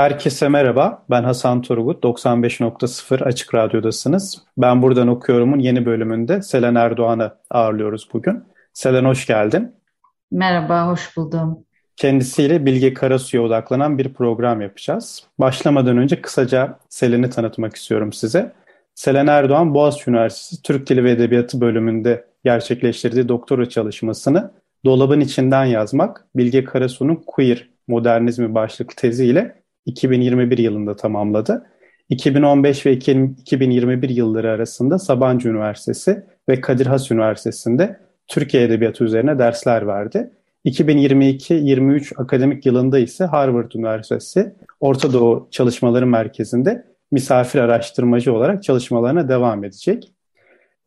Herkese merhaba. Ben Hasan Turgut. 95.0 Açık Radyo'dasınız. Ben buradan okuyorumun yeni bölümünde Selen Erdoğan'ı ağırlıyoruz bugün. Selen hoş geldin. Merhaba, hoş buldum. Kendisiyle Bilge Karasu'ya odaklanan bir program yapacağız. Başlamadan önce kısaca Selen'i tanıtmak istiyorum size. Selen Erdoğan Boğaziçi Üniversitesi Türk Dili ve Edebiyatı bölümünde gerçekleştirdiği doktora çalışmasını Dolabın içinden yazmak, Bilge Karasu'nun Queer Modernizmi başlıklı teziyle 2021 yılında tamamladı. 2015 ve 2021 yılları arasında Sabancı Üniversitesi ve Kadir Has Üniversitesi'nde Türkiye Edebiyatı üzerine dersler verdi. 2022-23 akademik yılında ise Harvard Üniversitesi Orta Doğu Çalışmaları Merkezi'nde misafir araştırmacı olarak çalışmalarına devam edecek.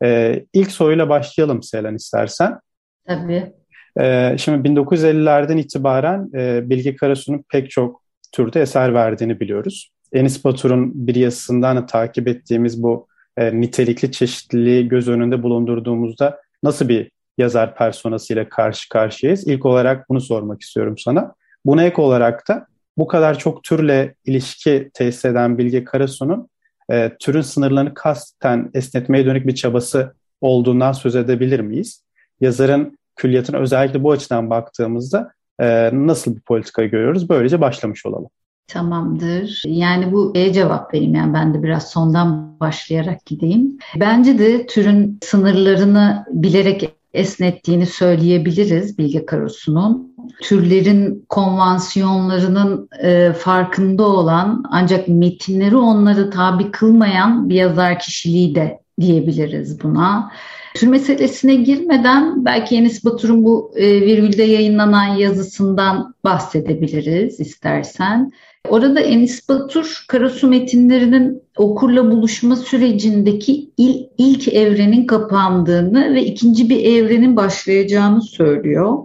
Ee, ilk soruyla başlayalım Selen istersen. Tabii. Ee, şimdi 1950'lerden itibaren e, Bilge Karasu'nun pek çok türde eser verdiğini biliyoruz. Enis Batur'un bir yazısından da takip ettiğimiz bu e, nitelikli çeşitliliği göz önünde bulundurduğumuzda nasıl bir yazar personasıyla karşı karşıyayız? İlk olarak bunu sormak istiyorum sana. Buna ek olarak da bu kadar çok türle ilişki tesis eden Bilge Karasu'nun e, türün sınırlarını kasten esnetmeye dönük bir çabası olduğundan söz edebilir miyiz? Yazarın külliyatına özellikle bu açıdan baktığımızda e, nasıl bir politika görüyoruz? Böylece başlamış olalım. Tamamdır. Yani bu E cevap vereyim. Yani ben de biraz sondan başlayarak gideyim. Bence de türün sınırlarını bilerek esnettiğini söyleyebiliriz Bilge Karasu'nun. Türlerin konvansiyonlarının e, farkında olan ancak metinleri onları tabi kılmayan bir yazar kişiliği de diyebiliriz buna. Tür meselesine girmeden belki Enis Batur'un bu e, virgülde yayınlanan yazısından bahsedebiliriz istersen. Orada Enis Batur Karasu metinlerinin okurla buluşma sürecindeki il, ilk evrenin kapandığını ve ikinci bir evrenin başlayacağını söylüyor.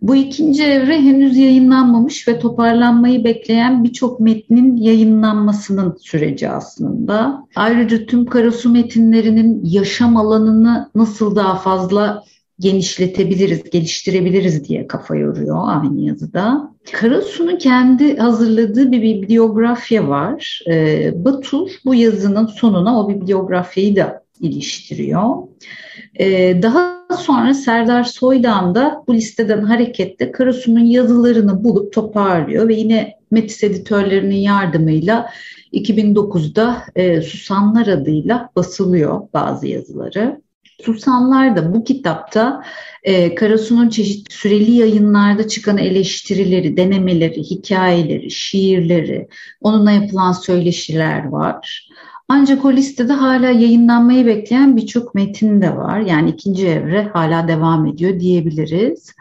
Bu ikinci evre henüz yayınlanmamış ve toparlanmayı bekleyen birçok metnin yayınlanmasının süreci aslında. Ayrıca tüm Karasu metinlerinin yaşam alanını nasıl daha fazla genişletebiliriz, geliştirebiliriz diye kafa yoruyor aynı yazıda. Karasu'nun kendi hazırladığı bir bibliografya var. Ee, Batur bu yazının sonuna o bibliografyayı da iliştiriyor. Ee, daha sonra Serdar Soydan da bu listeden hareketle Karasu'nun yazılarını bulup toparlıyor ve yine Metis editörlerinin yardımıyla 2009'da e, Susanlar adıyla basılıyor bazı yazıları. Susanlar da bu kitapta e, Karasu'nun çeşitli süreli yayınlarda çıkan eleştirileri, denemeleri, hikayeleri, şiirleri, onunla yapılan söyleşiler var. Ancak o listede hala yayınlanmayı bekleyen birçok metin de var. Yani ikinci evre hala devam ediyor diyebiliriz.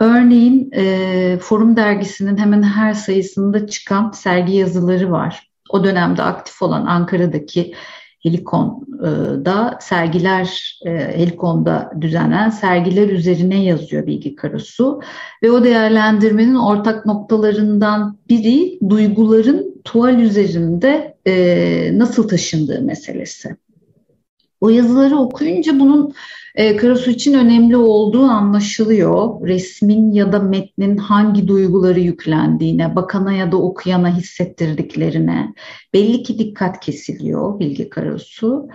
Örneğin e, Forum dergisinin hemen her sayısında çıkan sergi yazıları var. O dönemde aktif olan Ankara'daki Helikon'da sergiler, e, Helikon'da düzenlenen sergiler üzerine yazıyor Bilgi Karasu. Ve o değerlendirmenin ortak noktalarından biri duyguların tuval üzerinde e, nasıl taşındığı meselesi. O yazıları okuyunca bunun e, Karasu için önemli olduğu anlaşılıyor. Resmin ya da metnin hangi duyguları yüklendiğine, bakana ya da okuyana hissettirdiklerine belli ki dikkat kesiliyor Bilge Karasu.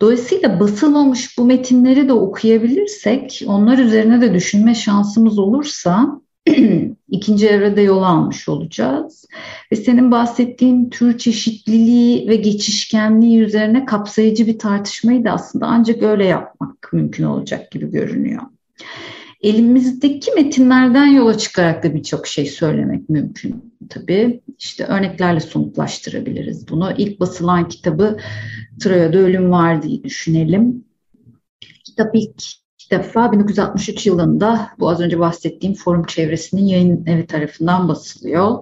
Dolayısıyla basılmamış bu metinleri de okuyabilirsek, onlar üzerine de düşünme şansımız olursa ikinci evrede yol almış olacağız. Ve senin bahsettiğin tür çeşitliliği ve geçişkenliği üzerine kapsayıcı bir tartışmayı da aslında ancak öyle yapmak mümkün olacak gibi görünüyor. Elimizdeki metinlerden yola çıkarak da birçok şey söylemek mümkün tabii. İşte örneklerle somutlaştırabiliriz bunu. İlk basılan kitabı Troya'da Ölüm Var diye düşünelim. Kitap ilk defa 1963 yılında bu az önce bahsettiğim forum çevresinin yayın evi tarafından basılıyor.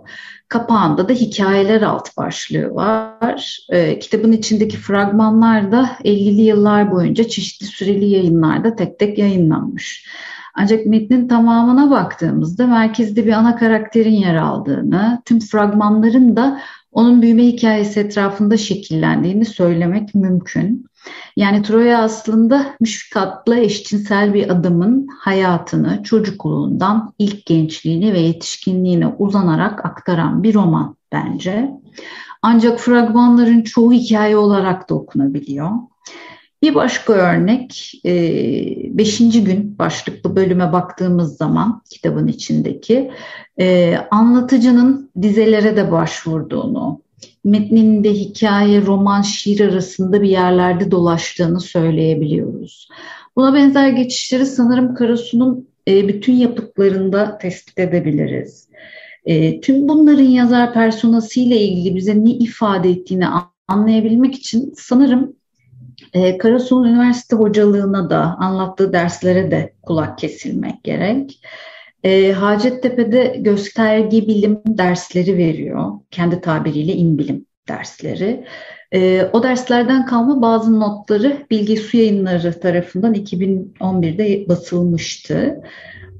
Kapağında da hikayeler alt başlığı var. E, kitabın içindeki fragmanlar da 50'li yıllar boyunca çeşitli süreli yayınlarda tek tek yayınlanmış. Ancak metnin tamamına baktığımızda merkezde bir ana karakterin yer aldığını, tüm fragmanların da onun büyüme hikayesi etrafında şekillendiğini söylemek mümkün. Yani Troya aslında müşfikatla eşcinsel bir adamın hayatını çocukluğundan ilk gençliğine ve yetişkinliğine uzanarak aktaran bir roman bence. Ancak fragmanların çoğu hikaye olarak da okunabiliyor. Bir başka örnek, e, beşinci gün başlıklı bölüme baktığımız zaman kitabın içindeki e, anlatıcının dizelere de başvurduğunu, metninde hikaye, roman, şiir arasında bir yerlerde dolaştığını söyleyebiliyoruz. Buna benzer geçişleri sanırım Karasu'nun e, bütün yapıtlarında tespit edebiliriz. Tüm bunların yazar personası ile ilgili bize ne ifade ettiğini anlayabilmek için sanırım e, Karasu'nun üniversite hocalığına da anlattığı derslere de kulak kesilmek gerek. E, Hacettepe'de gösterge bilim dersleri veriyor. Kendi tabiriyle imbilim dersleri. E, o derslerden kalma bazı notları Bilgi Su Yayınları tarafından 2011'de basılmıştı.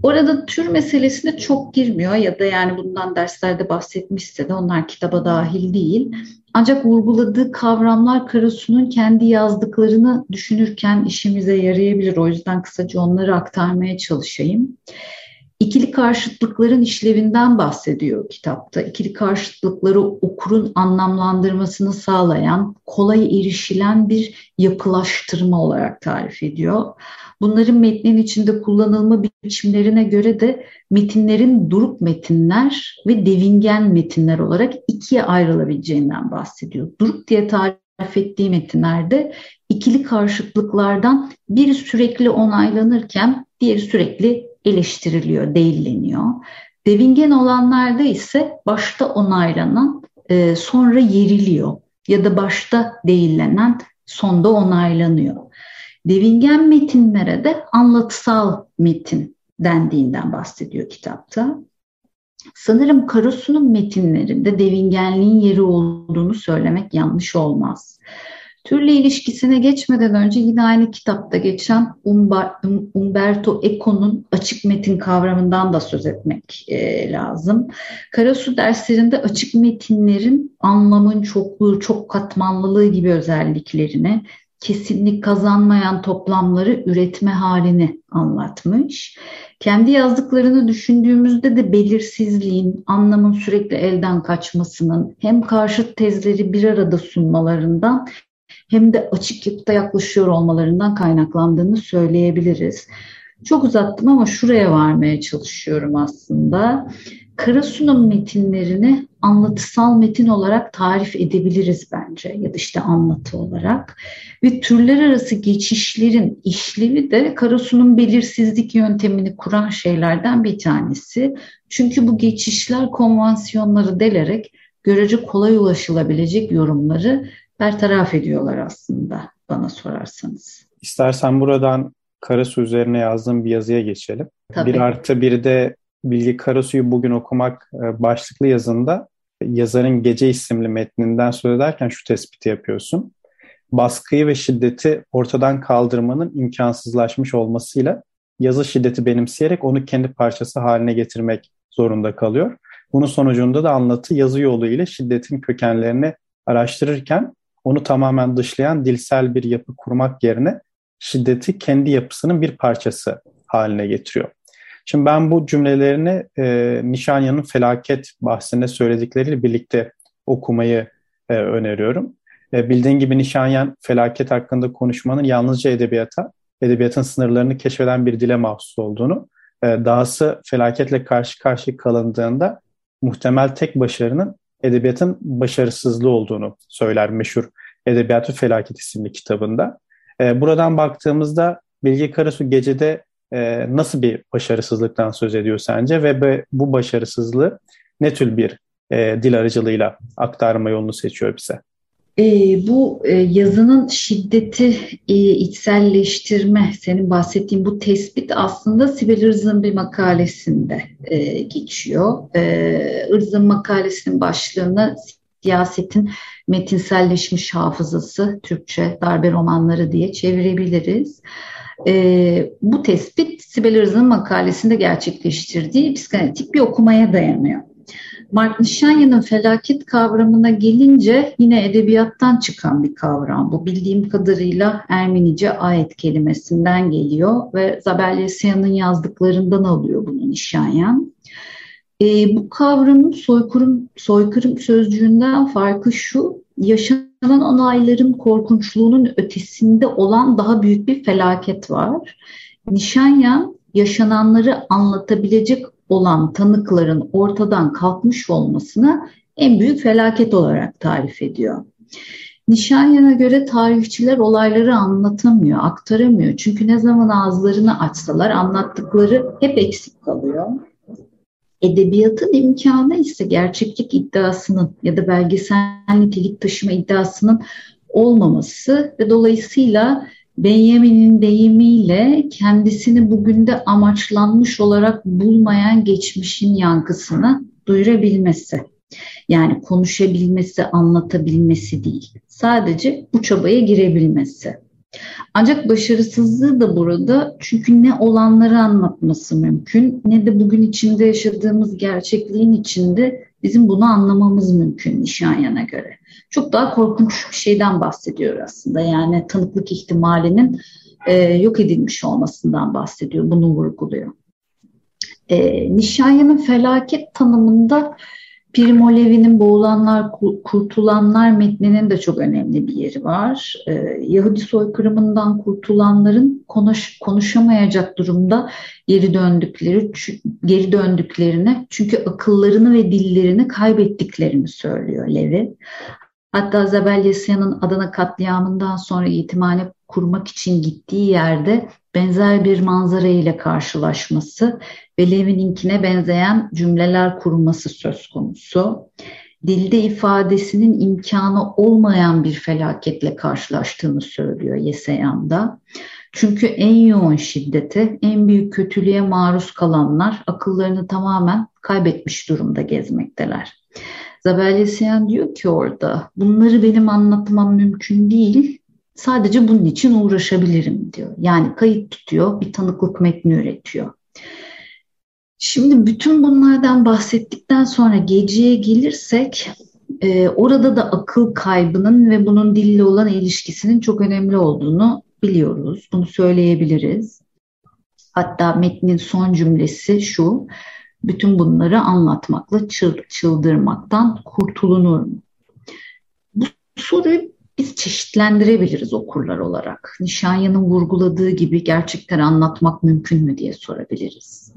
Orada tür meselesine çok girmiyor ya da yani bundan derslerde bahsetmişse de onlar kitaba dahil değil. Ancak vurguladığı kavramlar Karasu'nun kendi yazdıklarını düşünürken işimize yarayabilir. O yüzden kısaca onları aktarmaya çalışayım. İkili karşıtlıkların işlevinden bahsediyor kitapta. İkili karşıtlıkları okurun anlamlandırmasını sağlayan, kolay erişilen bir yapılaştırma olarak tarif ediyor. Bunların metnin içinde kullanılma biçimlerine göre de metinlerin duruk metinler ve devingen metinler olarak ikiye ayrılabileceğinden bahsediyor. Duruk diye tarif ettiği metinlerde ikili karşıtlıklardan biri sürekli onaylanırken diğeri sürekli eleştiriliyor, değilleniyor. Devingen olanlarda ise başta onaylanan e, sonra yeriliyor ya da başta değillenen sonda onaylanıyor. Devingen metinlere de anlatısal metin dendiğinden bahsediyor kitapta. Sanırım Karasu'nun metinlerinde devingenliğin yeri olduğunu söylemek yanlış olmaz. Türle ilişkisine geçmeden önce yine aynı kitapta geçen Umberto Eco'nun açık metin kavramından da söz etmek e, lazım. Karasu derslerinde açık metinlerin anlamın çokluğu, çok katmanlılığı gibi özelliklerini, kesinlik kazanmayan toplamları üretme halini anlatmış. Kendi yazdıklarını düşündüğümüzde de belirsizliğin, anlamın sürekli elden kaçmasının, hem karşıt tezleri bir arada sunmalarından hem de açık yapıda yaklaşıyor olmalarından kaynaklandığını söyleyebiliriz. Çok uzattım ama şuraya varmaya çalışıyorum aslında. Karasu'nun metinlerini anlatısal metin olarak tarif edebiliriz bence ya da işte anlatı olarak. Ve türler arası geçişlerin işlevi de Karasu'nun belirsizlik yöntemini kuran şeylerden bir tanesi. Çünkü bu geçişler konvansiyonları delerek görece kolay ulaşılabilecek yorumları bertaraf ediyorlar aslında bana sorarsanız. İstersen buradan Karasu üzerine yazdığım bir yazıya geçelim. Tabii. Bir artı bir de Bilgi Karasu'yu bugün okumak e, başlıklı yazında yazarın Gece isimli metninden söz ederken şu tespiti yapıyorsun. Baskıyı ve şiddeti ortadan kaldırmanın imkansızlaşmış olmasıyla yazı şiddeti benimseyerek onu kendi parçası haline getirmek zorunda kalıyor. Bunun sonucunda da anlatı yazı yolu ile şiddetin kökenlerini araştırırken onu tamamen dışlayan dilsel bir yapı kurmak yerine şiddeti kendi yapısının bir parçası haline getiriyor. Şimdi ben bu cümlelerini e, Nişanya'nın felaket bahsinde söyledikleriyle birlikte okumayı e, öneriyorum. E, bildiğin gibi Nişanyan felaket hakkında konuşmanın yalnızca edebiyata, edebiyatın sınırlarını keşfeden bir dile mahsus olduğunu, e, dahası felaketle karşı karşıya kalındığında muhtemel tek başarının edebiyatın başarısızlığı olduğunu söyler meşhur Edebiyatı Felaket isimli kitabında. E, buradan baktığımızda Bilge Karasu gecede e, nasıl bir başarısızlıktan söz ediyor sence ve bu başarısızlığı ne tür bir e, dil aracılığıyla aktarma yolunu seçiyor bize? E, bu e, yazının şiddeti e, içselleştirme, senin bahsettiğin bu tespit aslında Sibel Irz'ın bir makalesinde e, geçiyor. E, Irz'ın makalesinin başlığını siyasetin metinselleşmiş hafızası, Türkçe darbe romanları diye çevirebiliriz. E, bu tespit Sibel Irz'ın makalesinde gerçekleştirdiği psikanalitik bir okumaya dayanıyor. Mark Nishanya'nın felaket kavramına gelince yine edebiyattan çıkan bir kavram. Bu bildiğim kadarıyla Ermenice ayet kelimesinden geliyor ve Zabel Yesya'nın yazdıklarından alıyor bunu Nishanyan. E, bu kavramın soykırım, soykırım sözcüğünden farkı şu, yaşanan olayların korkunçluğunun ötesinde olan daha büyük bir felaket var. Nişanyan yaşananları anlatabilecek olan tanıkların ortadan kalkmış olmasını en büyük felaket olarak tarif ediyor. Nişanyan'a göre tarihçiler olayları anlatamıyor, aktaramıyor. Çünkü ne zaman ağızlarını açsalar anlattıkları hep eksik kalıyor. Edebiyatın imkanı ise gerçeklik iddiasının ya da belgesel nitelik taşıma iddiasının olmaması ve dolayısıyla Benjamin'in deyimiyle kendisini bugün de amaçlanmış olarak bulmayan geçmişin yankısını duyurabilmesi. Yani konuşabilmesi, anlatabilmesi değil. Sadece bu çabaya girebilmesi. Ancak başarısızlığı da burada çünkü ne olanları anlatması mümkün ne de bugün içinde yaşadığımız gerçekliğin içinde bizim bunu anlamamız mümkün Nişanyan'a göre. Çok daha korkunç bir şeyden bahsediyor aslında. Yani tanıklık ihtimalinin e, yok edilmiş olmasından bahsediyor. Bunu vurguluyor. E, Nişanyan'ın felaket tanımında Primo Levi'nin Boğulanlar, Kurtulanlar metninin de çok önemli bir yeri var. Ee, Yahudi soykırımından kurtulanların konuş, konuşamayacak durumda geri döndükleri, geri döndüklerini çünkü akıllarını ve dillerini kaybettiklerini söylüyor Levi. Hatta Zabel Yasya'nın Adana katliamından sonra yetimhane kurmak için gittiği yerde benzer bir manzara ile karşılaşması ve Levin'inkine benzeyen cümleler kurması söz konusu. Dilde ifadesinin imkanı olmayan bir felaketle karşılaştığını söylüyor Yeseyan'da. Çünkü en yoğun şiddete, en büyük kötülüğe maruz kalanlar akıllarını tamamen kaybetmiş durumda gezmekteler. Zabel Yeseyan diyor ki orada bunları benim anlatmam mümkün değil Sadece bunun için uğraşabilirim diyor. Yani kayıt tutuyor, bir tanıklık metni üretiyor. Şimdi bütün bunlardan bahsettikten sonra geceye gelirsek e, orada da akıl kaybının ve bunun dille olan ilişkisinin çok önemli olduğunu biliyoruz. Bunu söyleyebiliriz. Hatta metnin son cümlesi şu, bütün bunları anlatmakla çıldırmaktan kurtulunur mu? Bu soruyu biz çeşitlendirebiliriz okurlar olarak. Nişanyan'ın vurguladığı gibi gerçekten anlatmak mümkün mü diye sorabiliriz.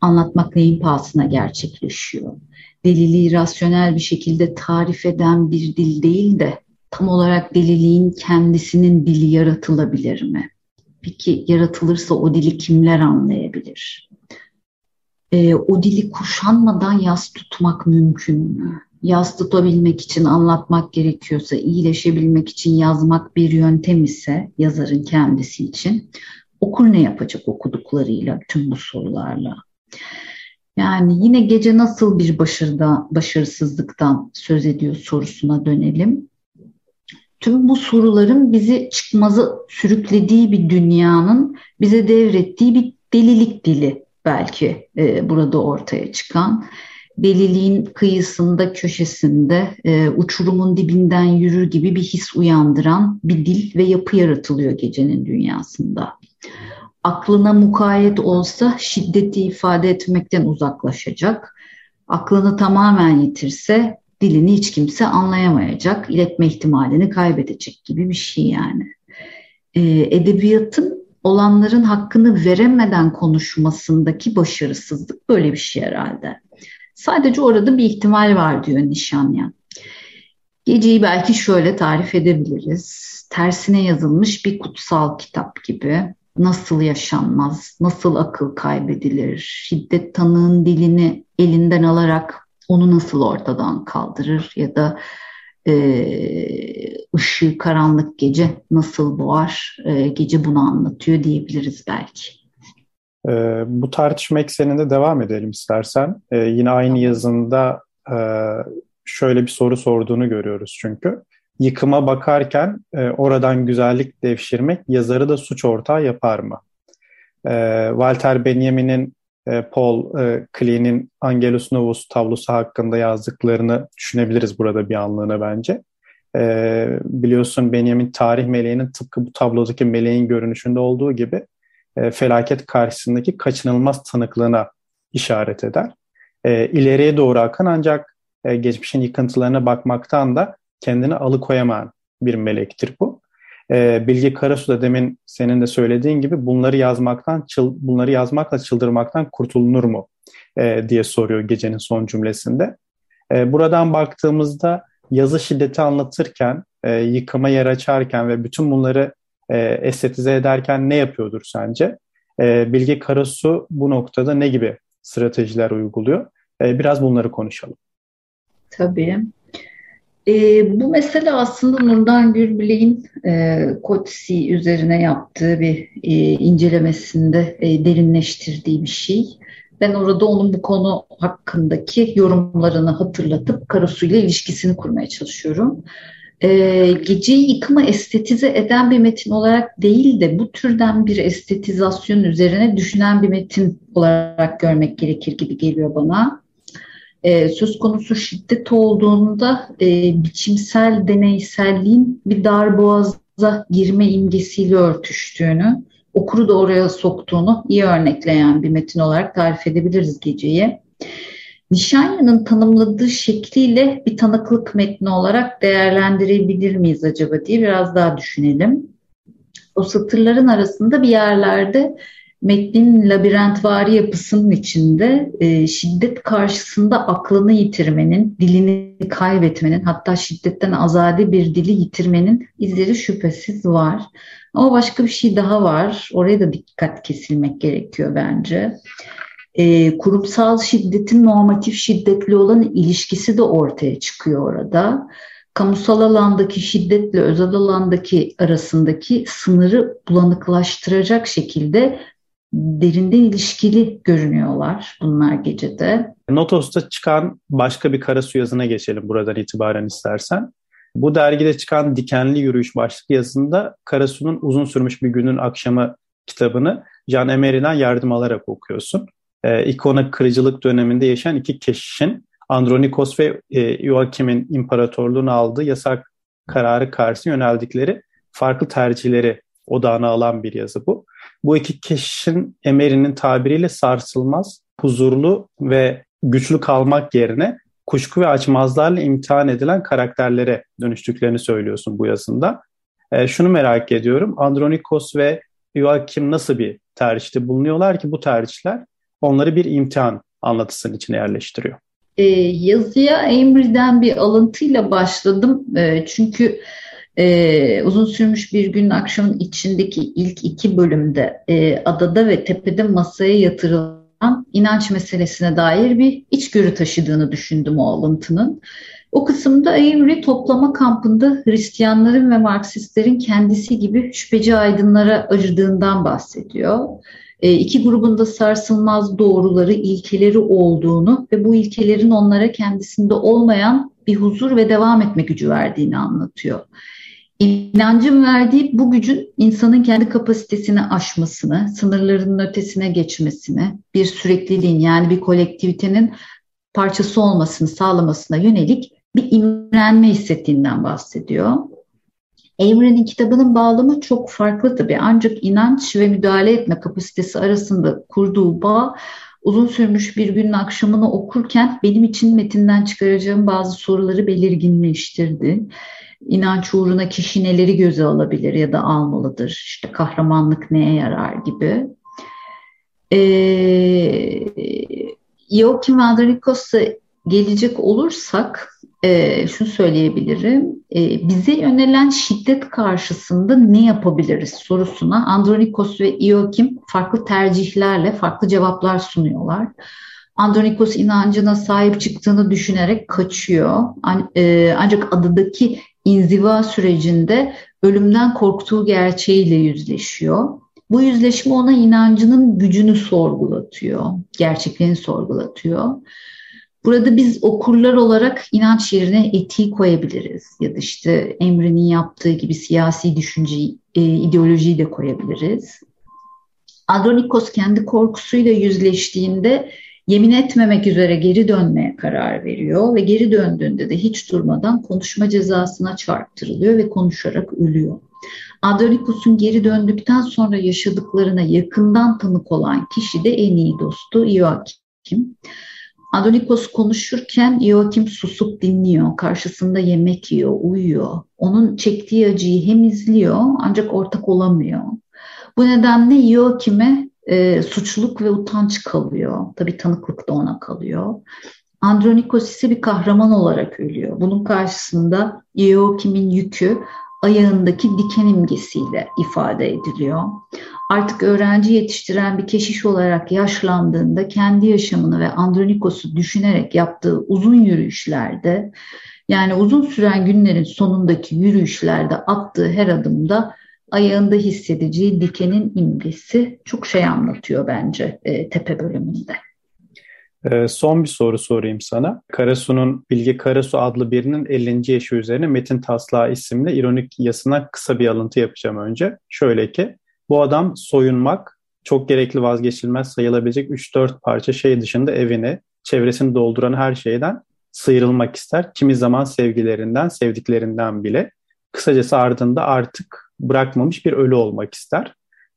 Anlatmak neyin pahasına gerçekleşiyor? Deliliği rasyonel bir şekilde tarif eden bir dil değil de tam olarak deliliğin kendisinin dili yaratılabilir mi? Peki yaratılırsa o dili kimler anlayabilir? Ee, o dili kuşanmadan yas tutmak mümkün mü? Yaz tutabilmek için anlatmak gerekiyorsa, iyileşebilmek için yazmak bir yöntem ise yazarın kendisi için okur ne yapacak okuduklarıyla, tüm bu sorularla? Yani yine gece nasıl bir başarıda, başarısızlıktan söz ediyor sorusuna dönelim. Tüm bu soruların bizi çıkmazı sürüklediği bir dünyanın bize devrettiği bir delilik dili belki e, burada ortaya çıkan deliliğin kıyısında, köşesinde, e, uçurumun dibinden yürür gibi bir his uyandıran bir dil ve yapı yaratılıyor gecenin dünyasında. Aklına mukayyet olsa şiddeti ifade etmekten uzaklaşacak. Aklını tamamen yitirse dilini hiç kimse anlayamayacak, iletme ihtimalini kaybedecek gibi bir şey yani. E, edebiyatın olanların hakkını veremeden konuşmasındaki başarısızlık böyle bir şey herhalde. Sadece orada bir ihtimal var diyor Nişanyan. Geceyi belki şöyle tarif edebiliriz. Tersine yazılmış bir kutsal kitap gibi. Nasıl yaşanmaz, nasıl akıl kaybedilir, şiddet tanığın dilini elinden alarak onu nasıl ortadan kaldırır ya da e, ışığı karanlık gece nasıl boğar, e, gece bunu anlatıyor diyebiliriz belki. E, bu tartışma ekseninde devam edelim istersen. E, yine aynı yazında e, şöyle bir soru sorduğunu görüyoruz çünkü. Yıkıma bakarken e, oradan güzellik devşirmek yazarı da suç ortağı yapar mı? E, Walter Benjamin'in e, Paul e, Klee'nin Angelus Novus tablosu hakkında yazdıklarını düşünebiliriz burada bir anlığına bence. E, biliyorsun Benjamin tarih meleğinin tıpkı bu tablodaki meleğin görünüşünde olduğu gibi e, felaket karşısındaki kaçınılmaz tanıklığına işaret eder. E, doğru akan ancak e, geçmişin yıkıntılarına bakmaktan da kendini alıkoyamayan bir melektir bu. E, Bilge Karasu da demin senin de söylediğin gibi bunları yazmaktan bunları yazmakla çıldırmaktan kurtulunur mu e, diye soruyor gecenin son cümlesinde. E, buradan baktığımızda yazı şiddeti anlatırken, yıkıma yer açarken ve bütün bunları e, estetize ederken ne yapıyordur sence? E, Bilge Karasu bu noktada ne gibi stratejiler uyguluyor? E, biraz bunları konuşalım. Tabii. E, bu mesele aslında Nurdan Gürbilek'in e, Kotsi üzerine yaptığı bir e, incelemesinde e, derinleştirdiği bir şey. Ben orada onun bu konu hakkındaki yorumlarını hatırlatıp Karasu ile ilişkisini kurmaya çalışıyorum. E, geceyi yıkımı estetize eden bir metin olarak değil de bu türden bir estetizasyon üzerine düşünen bir metin olarak görmek gerekir gibi geliyor bana e, söz konusu şiddet olduğunda e, biçimsel deneyselliğin bir darboğaza girme imgesiyle örtüştüğünü, okuru da oraya soktuğunu iyi örnekleyen bir metin olarak tarif edebiliriz geceyi. Nişanya'nın tanımladığı şekliyle bir tanıklık metni olarak değerlendirebilir miyiz acaba diye biraz daha düşünelim. O satırların arasında bir yerlerde metnin labirentvari yapısının içinde e, şiddet karşısında aklını yitirmenin, dilini kaybetmenin, hatta şiddetten azade bir dili yitirmenin izleri şüphesiz var. Ama başka bir şey daha var. Oraya da dikkat kesilmek gerekiyor bence. E, kurumsal şiddetin normatif şiddetle olan ilişkisi de ortaya çıkıyor orada kamusal alandaki şiddetle özel alandaki arasındaki sınırı bulanıklaştıracak şekilde derinden ilişkili görünüyorlar bunlar gecede. Notos'ta çıkan başka bir kara su yazına geçelim buradan itibaren istersen. Bu dergide çıkan Dikenli Yürüyüş başlıklı yazında Karasu'nun uzun sürmüş bir günün akşamı kitabını Can Emery'den yardım alarak okuyorsun. Ee, ikona kırıcılık döneminde yaşayan iki keşişin Andronikos ve e, Joachim'in imparatorluğunu aldığı yasak kararı karşı yöneldikleri farklı tercihleri odağına alan bir yazı bu. Bu iki kişinin Emery'nin tabiriyle sarsılmaz, huzurlu ve güçlü kalmak yerine kuşku ve açmazlarla imtihan edilen karakterlere dönüştüklerini söylüyorsun bu yazında. E, şunu merak ediyorum. Andronikos ve Joachim nasıl bir tercihte bulunuyorlar ki bu tercihler onları bir imtihan anlatısının içine yerleştiriyor? E, yazıya Emery'den bir alıntıyla başladım. E, çünkü e, uzun sürmüş bir günün akşamın içindeki ilk iki bölümde e, adada ve tepede masaya yatırılan inanç meselesine dair bir içgörü taşıdığını düşündüm o alıntının. O kısımda Avery toplama kampında Hristiyanların ve Marksistlerin kendisi gibi şüpheci aydınlara acıdığından bahsediyor. E, iki grubun sarsılmaz doğruları, ilkeleri olduğunu ve bu ilkelerin onlara kendisinde olmayan bir huzur ve devam etme gücü verdiğini anlatıyor. İnancın verdiği bu gücün insanın kendi kapasitesini aşmasını, sınırlarının ötesine geçmesini, bir sürekliliğin yani bir kolektivitenin parçası olmasını sağlamasına yönelik bir imrenme hissettiğinden bahsediyor. Evren'in kitabının bağlamı çok farklı tabii ancak inanç ve müdahale etme kapasitesi arasında kurduğu bağ uzun sürmüş bir günün akşamını okurken benim için metinden çıkaracağım bazı soruları belirginleştirdi inanç uğruna kişi neleri göze alabilir ya da almalıdır? İşte kahramanlık neye yarar gibi. Ee, Joachim Andronikos'a gelecek olursak e, şunu söyleyebilirim. E, bize yönelen şiddet karşısında ne yapabiliriz sorusuna Andronikos ve Joachim farklı tercihlerle farklı cevaplar sunuyorlar. Andronikos inancına sahip çıktığını düşünerek kaçıyor. E, ancak adadaki inziva sürecinde ölümden korktuğu gerçeğiyle yüzleşiyor. Bu yüzleşme ona inancının gücünü sorgulatıyor, gerçekliğini sorgulatıyor. Burada biz okurlar olarak inanç yerine etiği koyabiliriz ya da işte Emre'nin yaptığı gibi siyasi düşünceyi, e, ideolojiyi de koyabiliriz. Andronikos kendi korkusuyla yüzleştiğinde yemin etmemek üzere geri dönmeye karar veriyor ve geri döndüğünde de hiç durmadan konuşma cezasına çarptırılıyor ve konuşarak ölüyor. Andronikos'un geri döndükten sonra yaşadıklarına yakından tanık olan kişi de en iyi dostu Joachim. Adonikos konuşurken Joachim susup dinliyor. Karşısında yemek yiyor, uyuyor. Onun çektiği acıyı hem izliyor ancak ortak olamıyor. Bu nedenle Joachim'e e, suçluluk ve utanç kalıyor. Tabii tanıklık da ona kalıyor. Andronikos ise bir kahraman olarak ölüyor. Bunun karşısında Joachim'in yükü ayağındaki diken imgesiyle ifade ediliyor. Artık öğrenci yetiştiren bir keşiş olarak yaşlandığında kendi yaşamını ve Andronikos'u düşünerek yaptığı uzun yürüyüşlerde yani uzun süren günlerin sonundaki yürüyüşlerde attığı her adımda ayağında hissedeceği dikenin imgesi çok şey anlatıyor bence e, tepe bölümünde. Ee, son bir soru sorayım sana. Karasu'nun Bilge Karasu adlı birinin 50. yaşı üzerine Metin Taslağı isimli ironik yasına kısa bir alıntı yapacağım önce. Şöyle ki, bu adam soyunmak, çok gerekli vazgeçilmez sayılabilecek 3-4 parça şey dışında evini, çevresini dolduran her şeyden sıyrılmak ister. Kimi zaman sevgilerinden, sevdiklerinden bile. Kısacası ardında artık bırakmamış bir ölü olmak ister.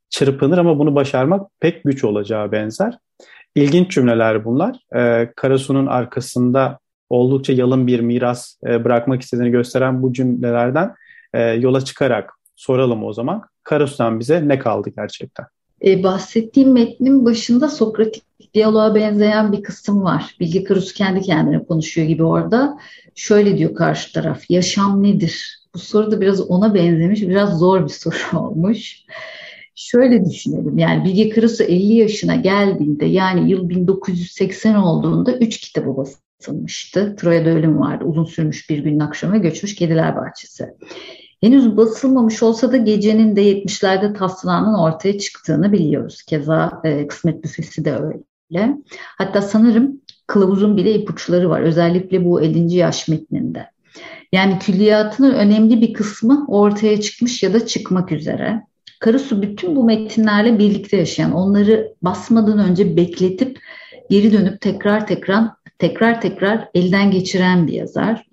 Çırpınır ama bunu başarmak pek güç olacağı benzer. İlginç cümleler bunlar. Ee, Karasu'nun arkasında oldukça yalın bir miras e, bırakmak istediğini gösteren bu cümlelerden e, yola çıkarak soralım o zaman. Karasu'dan bize ne kaldı gerçekten? E, bahsettiğim metnin başında Sokratik diyaloğa benzeyen bir kısım var. Bilge Karasu kendi kendine konuşuyor gibi orada. Şöyle diyor karşı taraf, yaşam nedir? Bu soru da biraz ona benzemiş, biraz zor bir soru olmuş. Şöyle düşünelim yani Bilge Karasu 50 yaşına geldiğinde yani yıl 1980 olduğunda 3 kitabı basılmıştı. Troya'da ölüm vardı. Uzun sürmüş bir günün akşamı göçmüş Kediler Bahçesi. Henüz basılmamış olsa da gecenin de 70'lerde taslağının ortaya çıktığını biliyoruz. Keza e, Kısmet Büfesi de öyle. Hatta sanırım kılavuzun bile ipuçları var. Özellikle bu 50. yaş metninde. Yani külliyatının önemli bir kısmı ortaya çıkmış ya da çıkmak üzere. Karasu bütün bu metinlerle birlikte yaşayan, onları basmadan önce bekletip geri dönüp tekrar tekrar tekrar tekrar elden geçiren bir yazar.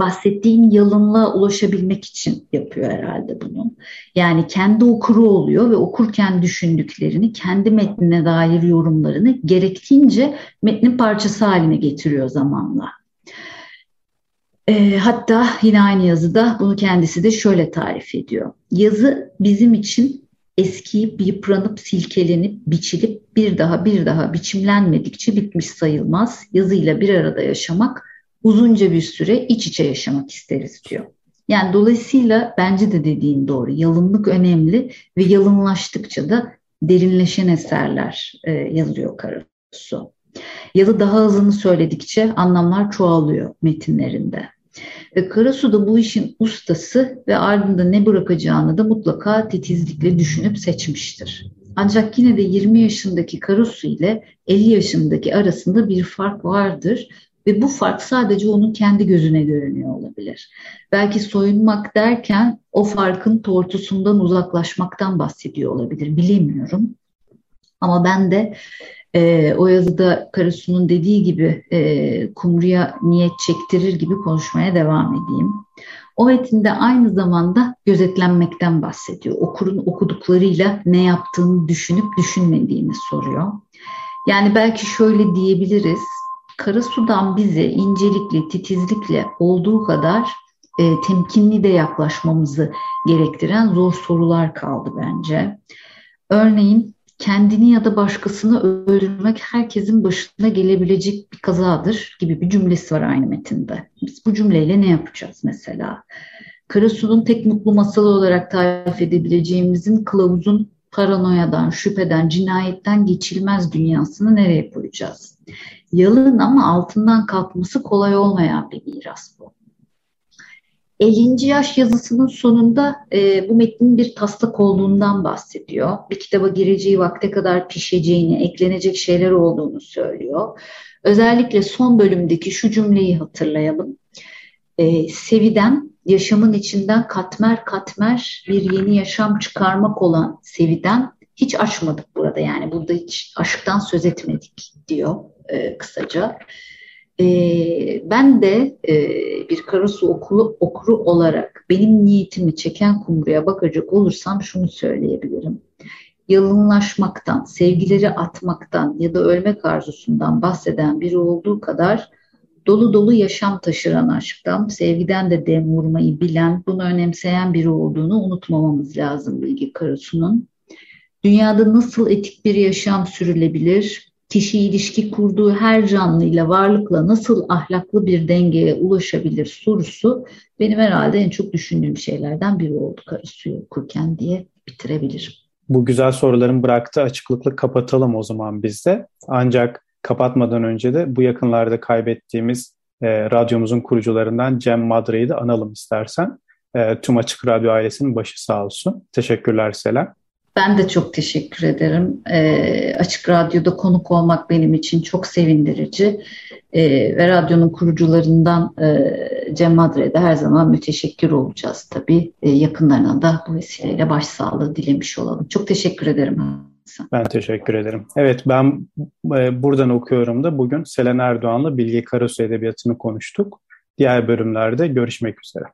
Bahsettiğim yalınlığa ulaşabilmek için yapıyor herhalde bunu. Yani kendi okuru oluyor ve okurken düşündüklerini, kendi metnine dair yorumlarını gerektiğince metnin parçası haline getiriyor zamanla. E, hatta yine aynı yazıda bunu kendisi de şöyle tarif ediyor. Yazı bizim için eskiyip, yıpranıp, silkelenip, biçilip bir daha bir daha biçimlenmedikçe bitmiş sayılmaz. Yazıyla bir arada yaşamak, uzunca bir süre iç içe yaşamak isteriz diyor. Yani dolayısıyla bence de dediğin doğru. Yalınlık önemli ve yalınlaştıkça da derinleşen eserler e, yazıyor Karasu. Yazı daha hızını söyledikçe anlamlar çoğalıyor metinlerinde. E, Karasu da bu işin ustası ve ardında ne bırakacağını da mutlaka titizlikle düşünüp seçmiştir. Ancak yine de 20 yaşındaki Karasu ile 50 yaşındaki arasında bir fark vardır ve bu fark sadece onun kendi gözüne görünüyor olabilir. Belki soyunmak derken o farkın tortusundan uzaklaşmaktan bahsediyor olabilir, bilemiyorum. Ama ben de e, o yazıda Karasu'nun dediği gibi e, kumruya niyet çektirir gibi konuşmaya devam edeyim. O metinde aynı zamanda gözetlenmekten bahsediyor. Okurun okuduklarıyla ne yaptığını düşünüp düşünmediğini soruyor. Yani belki şöyle diyebiliriz. Karasu'dan bize incelikle, titizlikle olduğu kadar e, temkinli de yaklaşmamızı gerektiren zor sorular kaldı bence. Örneğin kendini ya da başkasını öldürmek herkesin başına gelebilecek bir kazadır gibi bir cümlesi var aynı metinde. Biz bu cümleyle ne yapacağız mesela? Karasu'nun tek mutlu masalı olarak tarif edebileceğimizin kılavuzun paranoyadan, şüpheden, cinayetten geçilmez dünyasını nereye koyacağız? Yalın ama altından kalkması kolay olmayan bir miras bu. 50. yaş yazısının sonunda e, bu metnin bir taslak olduğundan bahsediyor. Bir kitaba gireceği vakte kadar pişeceğini, eklenecek şeyler olduğunu söylüyor. Özellikle son bölümdeki şu cümleyi hatırlayalım. E, Sevi'den yaşamın içinden katmer katmer bir yeni yaşam çıkarmak olan Sevi'den hiç açmadık burada. Yani burada hiç aşktan söz etmedik diyor e, kısaca. E, ben de e, bir Karasu okulu okuru olarak benim niyetimi çeken kumruya bakacak olursam şunu söyleyebilirim. Yalınlaşmaktan, sevgileri atmaktan ya da ölmek arzusundan bahseden biri olduğu kadar dolu dolu yaşam taşıran aşktan, sevgiden de dem vurmayı bilen, bunu önemseyen biri olduğunu unutmamamız lazım Bilgi Karasu'nun. Dünyada nasıl etik bir yaşam sürülebilir? Kişi ilişki kurduğu her canlıyla, varlıkla nasıl ahlaklı bir dengeye ulaşabilir sorusu benim herhalde en çok düşündüğüm şeylerden biri oldu Karasu'yu okurken diye bitirebilirim. Bu güzel soruların bıraktığı açıklıkla kapatalım o zaman biz de. Ancak kapatmadan önce de bu yakınlarda kaybettiğimiz e, radyomuzun kurucularından Cem Madre'yi de analım istersen. E, tüm Açık Radyo ailesinin başı sağ olsun. Teşekkürler Selen. Ben de çok teşekkür ederim. E, Açık Radyo'da konuk olmak benim için çok sevindirici. E, ve radyonun kurucularından e, Cem Madre'de her zaman müteşekkir olacağız tabii. E, yakınlarına da bu vesileyle başsağlığı dilemiş olalım. Çok teşekkür ederim. Ben teşekkür ederim. Evet ben e, buradan okuyorum da bugün Selen Erdoğan'la Bilge Karasu Edebiyatı'nı konuştuk. Diğer bölümlerde görüşmek üzere.